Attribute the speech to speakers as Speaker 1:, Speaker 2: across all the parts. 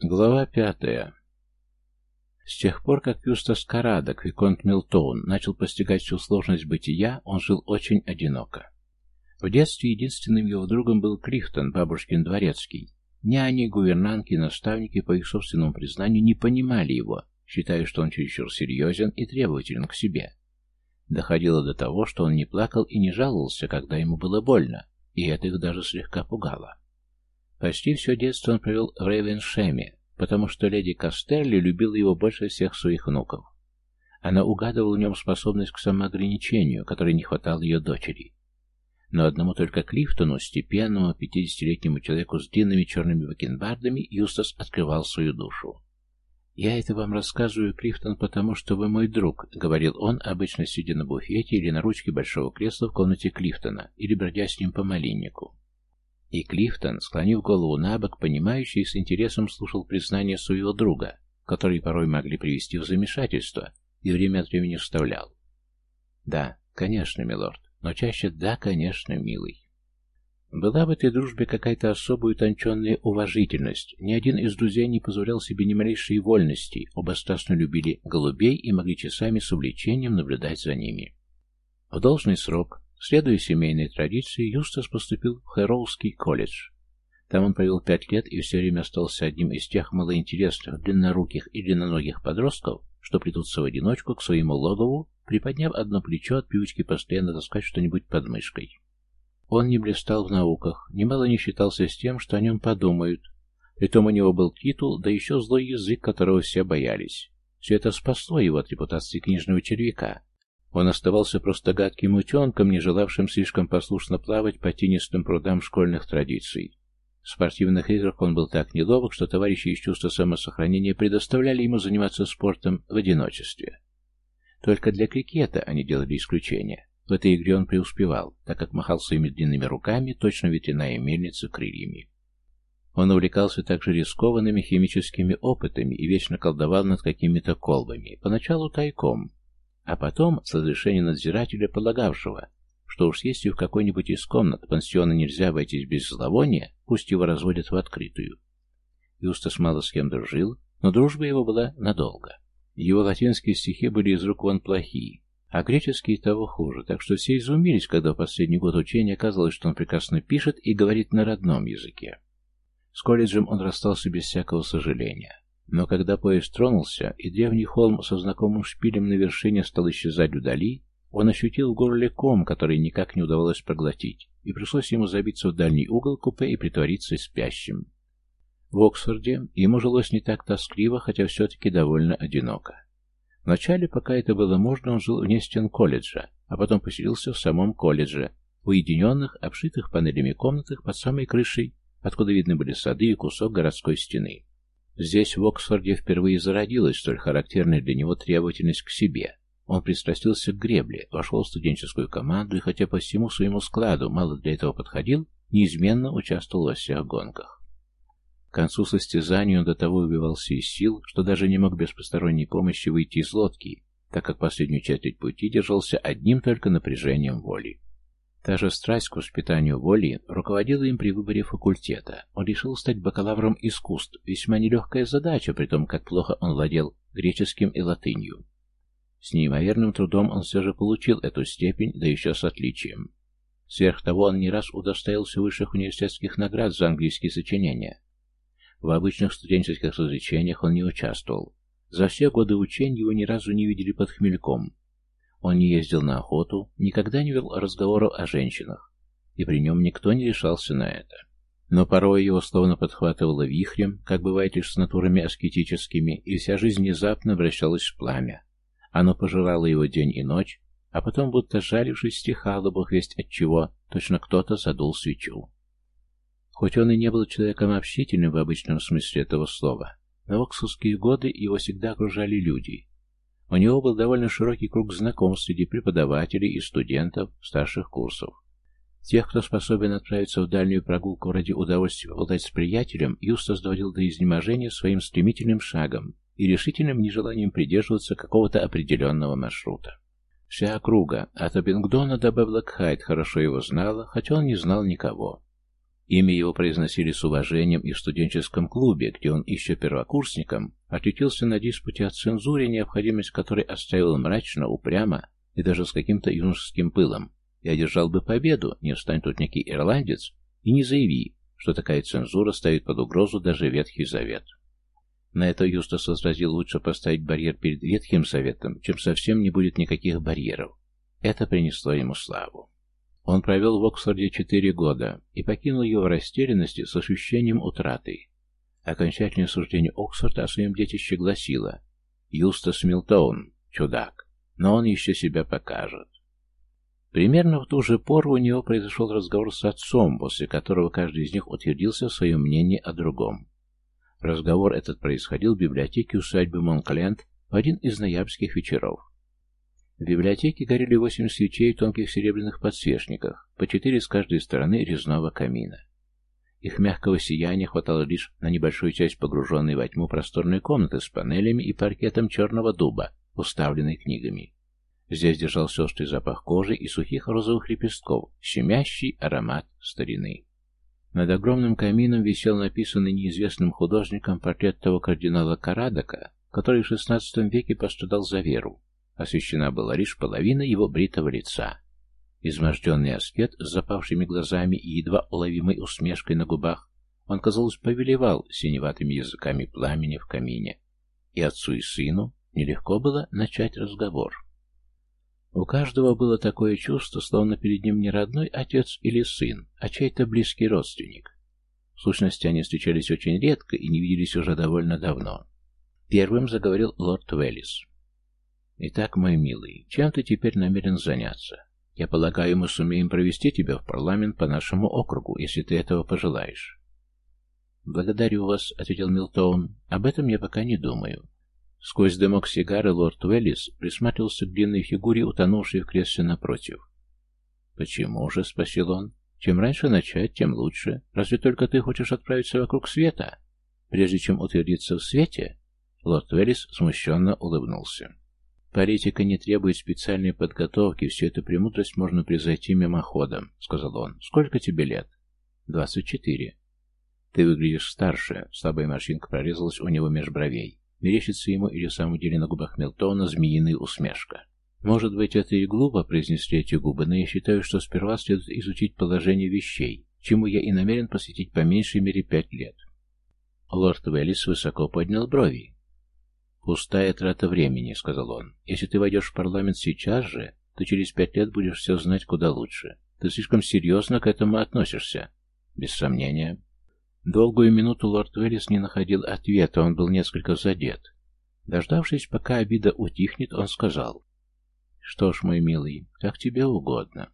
Speaker 1: Глава пятая. С тех пор, как Юстас Карадок, Виконт Милтоун, начал постигать всю сложность бытия, он жил очень одиноко. В детстве единственным его другом был Клифтон, бабушкин дворецкий. Няни, гувернантки и наставники, по их собственному признанию, не понимали его, считая, что он чересчур серьезен и требователен к себе. Доходило до того, что он не плакал и не жаловался, когда ему было больно, и это их даже слегка пугало. Почти все детство он провел в Рейвеншеме, потому что леди Кастерли любила его больше всех своих внуков. Она угадывала в нем способность к самоограничению, которой не хватало ее дочери. Но одному только Клифтону, степенному, пятидесятилетнему человеку с длинными черными бакенбардами, Юстас открывал свою душу. «Я это вам рассказываю, Клифтон, потому что вы мой друг», — говорил он, обычно сидя на буфете или на ручке большого кресла в комнате Клифтона, или бродя с ним по малиннику. И Клифтон, склонив голову на бок, понимающий и с интересом слушал признания своего друга, которые порой могли привести в замешательство, и время от времени вставлял. «Да, конечно, милорд, но чаще «да, конечно, милый». Была в этой дружбе какая-то особая утонченная уважительность. Ни один из друзей не позволял себе ни малейшей вольности, оба страстно любили голубей и могли часами с увлечением наблюдать за ними. В должный срок Следуя семейной традиции, Юстас поступил в Хэроуский колледж. Там он провел пять лет и все время остался одним из тех малоинтересных, длинноруких и длинноногих подростков, что плетутся в одиночку к своему логову, приподняв одно плечо от привычки постоянно таскать что-нибудь под мышкой. Он не блистал в науках, немало не считался с тем, что о нем подумают. Притом у него был титул, да еще злой язык, которого все боялись. Все это спасло его от репутации книжного червяка, он оставался просто гадким утенком, не желавшим слишком послушно плавать по тенистым прудам школьных традиций. В спортивных играх он был так неловок, что товарищи из чувства самосохранения предоставляли ему заниматься спортом в одиночестве. Только для крикета они делали исключение. В этой игре он преуспевал, так как махал своими длинными руками, точно ветряная мельница крыльями. Он увлекался также рискованными химическими опытами и вечно колдовал над какими-то колбами, поначалу тайком, а потом, с разрешения надзирателя, полагавшего, что уж если в какой-нибудь из комнат пансиона нельзя обойтись без зловония, пусть его разводят в открытую. Юстас мало с кем дружил, но дружба его была надолго. Его латинские стихи были из рук вон плохие, а греческие того хуже, так что все изумились, когда в последний год учения оказалось, что он прекрасно пишет и говорит на родном языке. С колледжем он расстался без всякого сожаления. Но когда поезд тронулся, и древний холм со знакомым шпилем на вершине стал исчезать вдали, он ощутил в горле ком, который никак не удавалось проглотить, и пришлось ему забиться в дальний угол купе и притвориться спящим. В Оксфорде ему жилось не так тоскливо, хотя все-таки довольно одиноко. Вначале, пока это было можно, он жил вне стен колледжа, а потом поселился в самом колледже, в уединенных, обшитых панелями комнатах под самой крышей, откуда видны были сады и кусок городской стены. Здесь, в Оксфорде, впервые зародилась столь характерная для него требовательность к себе. Он пристрастился к гребле, вошел в студенческую команду и, хотя по всему своему складу мало для этого подходил, неизменно участвовал во всех гонках. К концу состязания он до того убивался из сил, что даже не мог без посторонней помощи выйти из лодки, так как последнюю четверть пути держался одним только напряжением воли. Та же страсть к воспитанию воли руководила им при выборе факультета. Он решил стать бакалавром искусств, весьма нелегкая задача, при том, как плохо он владел греческим и латынью. С неимоверным трудом он все же получил эту степень, да еще с отличием. Сверх того, он не раз удостоился высших университетских наград за английские сочинения. В обычных студенческих развлечениях он не участвовал. За все годы учения его ни разу не видели под хмельком, он не ездил на охоту, никогда не вел разговоров о женщинах, и при нем никто не решался на это. Но порой его словно подхватывало вихрем, как бывает лишь с натурами аскетическими, и вся жизнь внезапно обращалась в пламя. Оно пожирало его день и ночь, а потом, будто жарившись, стихало бог весть от точно кто-то задул свечу. Хоть он и не был человеком общительным в обычном смысле этого слова, на оксфордские годы его всегда окружали люди, у него был довольно широкий круг знакомств среди преподавателей и студентов старших курсов. Тех, кто способен отправиться в дальнюю прогулку ради удовольствия поболтать с приятелем, Юстас доводил до изнеможения своим стремительным шагом и решительным нежеланием придерживаться какого-то определенного маршрута. Вся округа, от Абингдона до Беблокхайт, хорошо его знала, хотя он не знал никого. Имя его произносили с уважением и в студенческом клубе, где он еще первокурсником ответился на диспуте о цензуре, необходимость которой оставил мрачно, упрямо и даже с каким-то юношеским пылом. И одержал бы победу, не встань тут некий ирландец, и не заяви, что такая цензура ставит под угрозу даже Ветхий Завет. На это Юстас возразил лучше поставить барьер перед Ветхим Заветом, чем совсем не будет никаких барьеров. Это принесло ему славу. Он провел в Оксфорде четыре года и покинул его в растерянности с ощущением утраты. Окончательное суждение Оксфорда о своем детище гласило «Юстас Милтоун, чудак, но он еще себя покажет». Примерно в ту же пору у него произошел разговор с отцом, после которого каждый из них утвердился в своем мнении о другом. Разговор этот происходил в библиотеке усадьбы Монкленд в один из ноябрьских вечеров. В библиотеке горели восемь свечей в тонких серебряных подсвечниках, по четыре с каждой стороны резного камина. Их мягкого сияния хватало лишь на небольшую часть погруженной во тьму просторной комнаты с панелями и паркетом черного дуба, уставленной книгами. Здесь держался острый запах кожи и сухих розовых лепестков, щемящий аромат старины. Над огромным камином висел написанный неизвестным художником портрет того кардинала Карадака, который в XVI веке пострадал за веру, Освещена была лишь половина его бритого лица. Изможденный аскет с запавшими глазами и едва уловимой усмешкой на губах, он, казалось, повелевал синеватыми языками пламени в камине. И отцу и сыну нелегко было начать разговор. У каждого было такое чувство, словно перед ним не родной отец или сын, а чей-то близкий родственник. В сущности, они встречались очень редко и не виделись уже довольно давно. Первым заговорил лорд Веллис. Итак, мой милый, чем ты теперь намерен заняться? Я полагаю, мы сумеем провести тебя в парламент по нашему округу, если ты этого пожелаешь. Благодарю вас, ответил Милтон. Об этом я пока не думаю. Сквозь дымок сигары лорд Уэллис присматривался к длинной фигуре, утонувшей в кресле напротив. «Почему же?» — спросил он. «Чем раньше начать, тем лучше. Разве только ты хочешь отправиться вокруг света? Прежде чем утвердиться в свете?» Лорд Уэллис смущенно улыбнулся. «Политика не требует специальной подготовки, всю эту премудрость можно превзойти мимоходом», — сказал он. «Сколько тебе лет?» «Двадцать четыре». «Ты выглядишь старше», — слабая морщинка прорезалась у него меж бровей. Мерещится ему или в самом деле на губах Мелтона змеиная усмешка. «Может быть, это и глупо», — произнесли эти губы, но я считаю, что сперва следует изучить положение вещей, чему я и намерен посвятить по меньшей мере пять лет. Лорд Веллис высоко поднял брови. «Пустая трата времени», — сказал он. «Если ты войдешь в парламент сейчас же, то через пять лет будешь все знать куда лучше. Ты слишком серьезно к этому относишься». «Без сомнения». Долгую минуту лорд Веллис не находил ответа, он был несколько задет. Дождавшись, пока обида утихнет, он сказал. «Что ж, мой милый, как тебе угодно».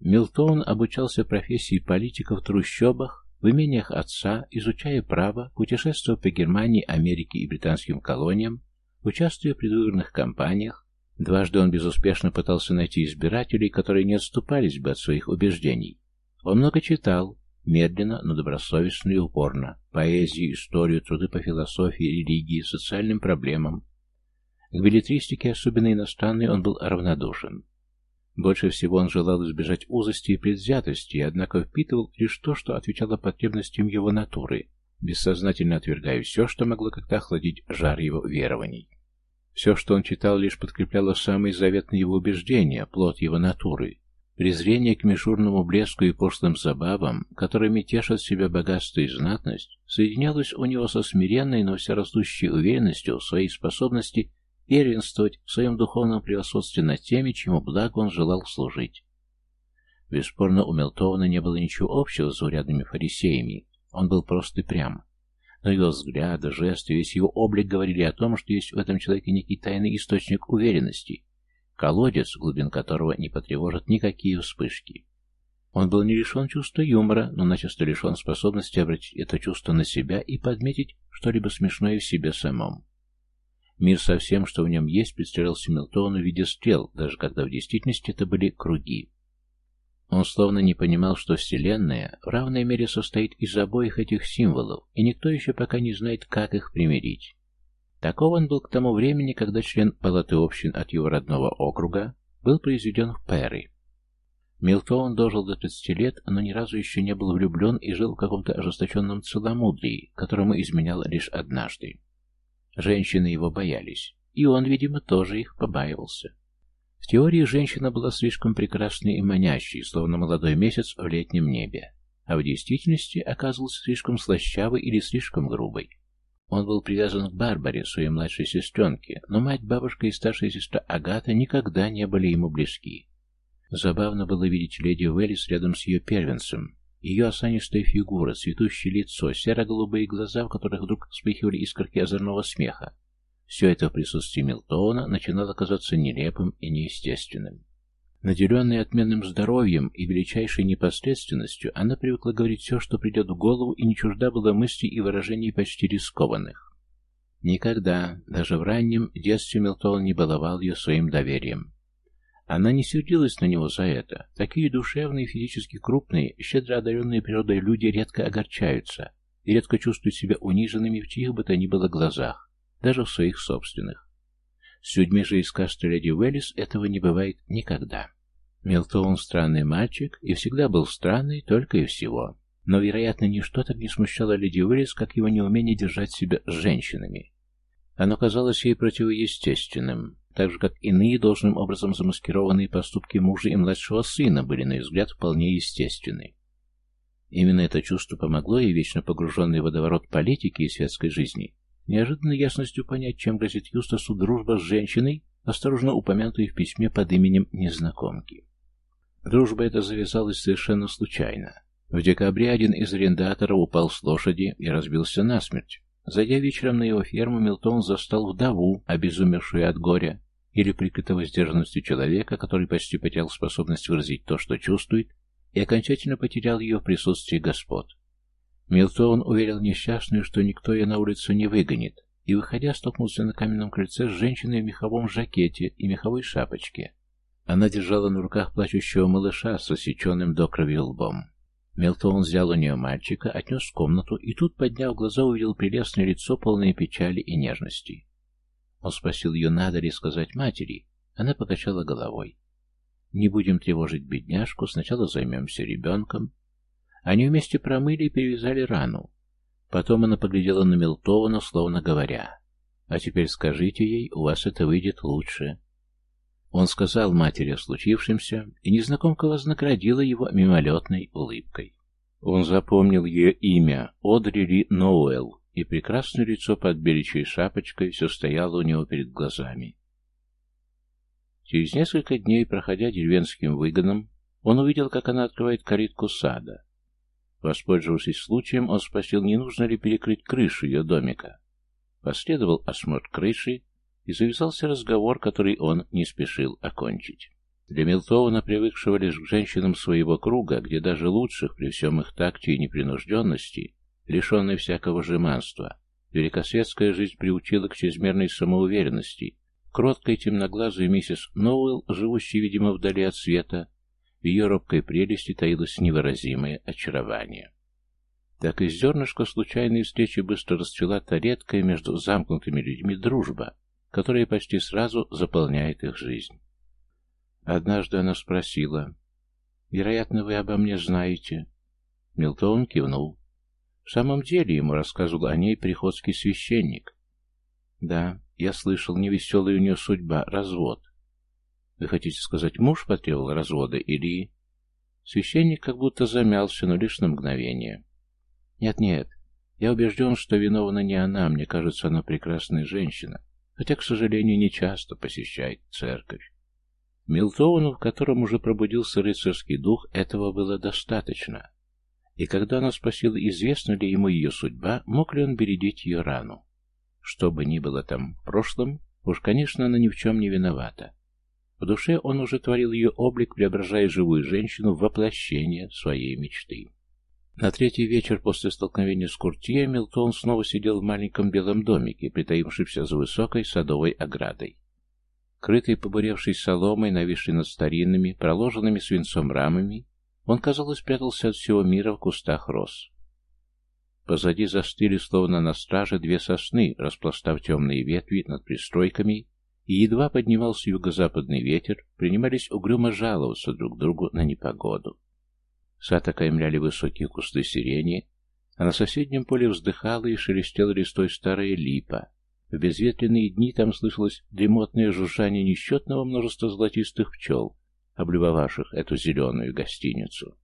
Speaker 1: Милтон обучался профессии политика в трущобах, в имениях отца, изучая право, путешествуя по Германии, Америке и британским колониям, участвуя в предвыборных кампаниях, дважды он безуспешно пытался найти избирателей, которые не отступались бы от своих убеждений. Он много читал, медленно, но добросовестно и упорно, поэзию, историю, труды по философии, религии, социальным проблемам. К билетристике, особенно иностранной, он был равнодушен. Больше всего он желал избежать узости и предвзятости, однако впитывал лишь то, что отвечало потребностям его натуры, бессознательно отвергая все, что могло как-то охладить жар его верований. Все, что он читал, лишь подкрепляло самые заветные его убеждения, плод его натуры. Презрение к мишурному блеску и пошлым забавам, которыми тешат себя богатство и знатность, соединялось у него со смиренной, но все растущей уверенностью в своей способности первенствовать в своем духовном превосходстве над теми, чему благо он желал служить. Бесспорно, у Мелтована не было ничего общего с заурядными фарисеями, он был просто прям. Но его взгляды, жесты, весь его облик говорили о том, что есть в этом человеке некий тайный источник уверенности, колодец, глубин которого не потревожат никакие вспышки. Он был не лишен чувства юмора, но начисто лишен способности обратить это чувство на себя и подметить что-либо смешное в себе самом. Мир со всем, что в нем есть, представлялся Милтону в виде стрел, даже когда в действительности это были круги. Он словно не понимал, что Вселенная в равной мере состоит из обоих этих символов, и никто еще пока не знает, как их примирить. Таков он был к тому времени, когда член Палаты общин от его родного округа был произведен в Перри. Милтон дожил до 30 лет, но ни разу еще не был влюблен и жил в каком-то ожесточенном целомудрии, которому изменял лишь однажды. Женщины его боялись, и он, видимо, тоже их побаивался. В теории женщина была слишком прекрасной и манящей, словно молодой месяц в летнем небе, а в действительности оказывался слишком слащавой или слишком грубой. Он был привязан к Барбаре, своей младшей сестренке, но мать, бабушка и старшая сестра Агата никогда не были ему близки. Забавно было видеть леди Уэллис рядом с ее первенцем. Ее осанистая фигура, цветущее лицо, серо-голубые глаза, в которых вдруг вспыхивали искорки озорного смеха. Все это в присутствии Милтона начинало казаться нелепым и неестественным. Наделенная отменным здоровьем и величайшей непосредственностью, она привыкла говорить все, что придет в голову, и не чужда была мыслей и выражений почти рискованных. Никогда, даже в раннем детстве Милтон не баловал ее своим доверием. Она не сердилась на него за это. Такие душевные, физически крупные, щедро одаренные природой люди редко огорчаются и редко чувствуют себя униженными в чьих бы то ни было глазах, даже в своих собственных. С людьми же из касты леди Уэллис этого не бывает никогда. Милтон странный мальчик и всегда был странный только и всего. Но, вероятно, ничто так не смущало леди Уэллис, как его неумение держать себя с женщинами. Оно казалось ей противоестественным, так же, как иные должным образом замаскированные поступки мужа и младшего сына были, на взгляд, вполне естественны. Именно это чувство помогло ей, вечно погруженной в водоворот политики и светской жизни, неожиданной ясностью понять, чем грозит Юстасу дружба с женщиной, осторожно упомянутой в письме под именем незнакомки. Дружба эта завязалась совершенно случайно. В декабре один из арендаторов упал с лошади и разбился насмерть. Зайдя вечером на его ферму, Милтон застал вдову, обезумевшую от горя, или прикрытого сдержанностью человека, который почти потерял способность выразить то, что чувствует, и окончательно потерял ее в присутствии господ. Милтон уверил несчастную, что никто ее на улицу не выгонит, и, выходя, столкнулся на каменном крыльце с женщиной в меховом жакете и меховой шапочке. Она держала на руках плачущего малыша с рассеченным до крови лбом. Милтон взял у нее мальчика, отнес в комнату, и тут, подняв глаза, увидел прелестное лицо, полное печали и нежности. Он спросил ее, надо ли сказать матери. Она покачала головой. «Не будем тревожить бедняжку, сначала займемся ребенком». Они вместе промыли и перевязали рану. Потом она поглядела на Милтована, словно говоря, «А теперь скажите ей, у вас это выйдет лучше». Он сказал матери о случившемся, и незнакомка вознаградила его мимолетной улыбкой. Он запомнил ее имя — Одри Ли Ноуэлл, и прекрасное лицо под беличьей шапочкой все стояло у него перед глазами. Через несколько дней, проходя деревенским выгоном, он увидел, как она открывает калитку сада. Воспользовавшись случаем, он спросил, не нужно ли перекрыть крышу ее домика. Последовал осмотр крыши, и завязался разговор, который он не спешил окончить. Для Милтована, привыкшего лишь к женщинам своего круга, где даже лучших при всем их такте и непринужденности, лишенной всякого жеманства. Великосветская жизнь приучила к чрезмерной самоуверенности. Кроткая темноглазая миссис Ноуэлл, живущая, видимо, вдали от света, в ее робкой прелести таилось невыразимое очарование. Так из зернышка случайной встречи быстро расцвела та редкая между замкнутыми людьми дружба, которая почти сразу заполняет их жизнь. Однажды она спросила, «Вероятно, вы обо мне знаете?» Милтон кивнул. В самом деле ему рассказывал о ней приходский священник. Да, я слышал, невеселая у нее судьба, развод. Вы хотите сказать, муж потребовал развода или... Священник как будто замялся, но лишь на мгновение. Нет-нет, я убежден, что виновна не она, мне кажется, она прекрасная женщина, хотя, к сожалению, не часто посещает церковь. Милтоуну, в котором уже пробудился рыцарский дух, этого было достаточно. И когда она спросила, известна ли ему ее судьба, мог ли он бередить ее рану. Что бы ни было там в прошлом, уж, конечно, она ни в чем не виновата. В душе он уже творил ее облик, преображая живую женщину в воплощение своей мечты. На третий вечер после столкновения с Куртье Милтон снова сидел в маленьком белом домике, притаившемся за высокой садовой оградой. Крытый побуревшей соломой, нависший над старинными, проложенными свинцом рамами, он, казалось, прятался от всего мира в кустах роз. Позади застыли, словно на страже, две сосны, распластав темные ветви над пристройками и едва поднимался юго-западный ветер, принимались угрюмо жаловаться друг другу на непогоду. Сад окаймляли высокие кусты сирени, а на соседнем поле вздыхала и шелестела листой старая липа. В безветренные дни там слышалось дремотное жужжание несчетного множества золотистых пчел, облюбовавших эту зеленую гостиницу.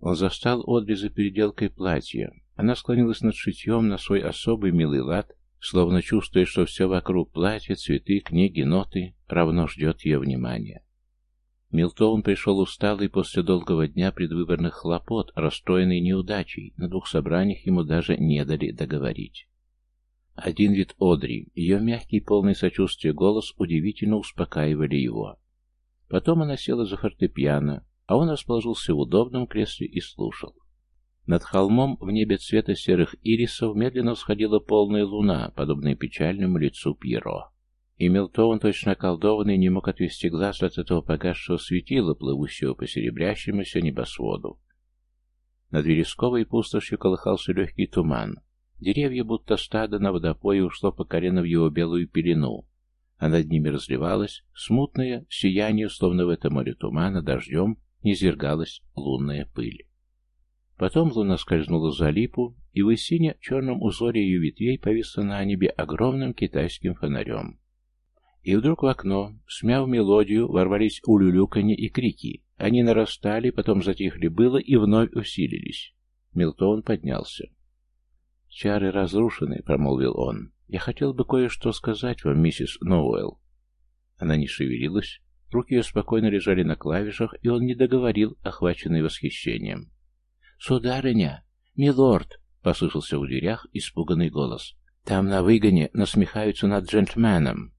Speaker 1: Он застал Одри за переделкой платья. Она склонилась над шитьем на свой особый милый лад, словно чувствуя, что все вокруг платья, цветы, книги, ноты равно ждет ее внимания. Милтон пришел усталый после долгого дня предвыборных хлопот, расстроенный неудачей. На двух собраниях ему даже не дали договорить. Один вид Одри, ее мягкий, полный сочувствия голос удивительно успокаивали его. Потом она села за фортепиано, а он расположился в удобном кресле и слушал. Над холмом в небе цвета серых ирисов медленно всходила полная луна, подобная печальному лицу Пьеро. И Милтон, точно околдованный, не мог отвести глаз от этого погасшего светила, плывущего по серебрящемуся небосводу. Над вересковой пустошью колыхался легкий туман. Деревья, будто стадо на водопое, ушло по колено в его белую пелену, а над ними разливалось смутное сияние, словно в этом море тумана дождем низергалась лунная пыль. Потом луна скользнула за липу, и в сине черном узоре ее ветвей повисла на небе огромным китайским фонарем. И вдруг в окно, смяв мелодию, ворвались улюлюканье и крики. Они нарастали, потом затихли было и вновь усилились. Милтон поднялся. «Чары разрушены», — промолвил он. «Я хотел бы кое-что сказать вам, миссис Ноуэлл». Она не шевелилась, руки ее спокойно лежали на клавишах, и он не договорил, охваченный восхищением. «Сударыня! Милорд!» — послышался в дверях испуганный голос. «Там на выгоне насмехаются над джентльменом».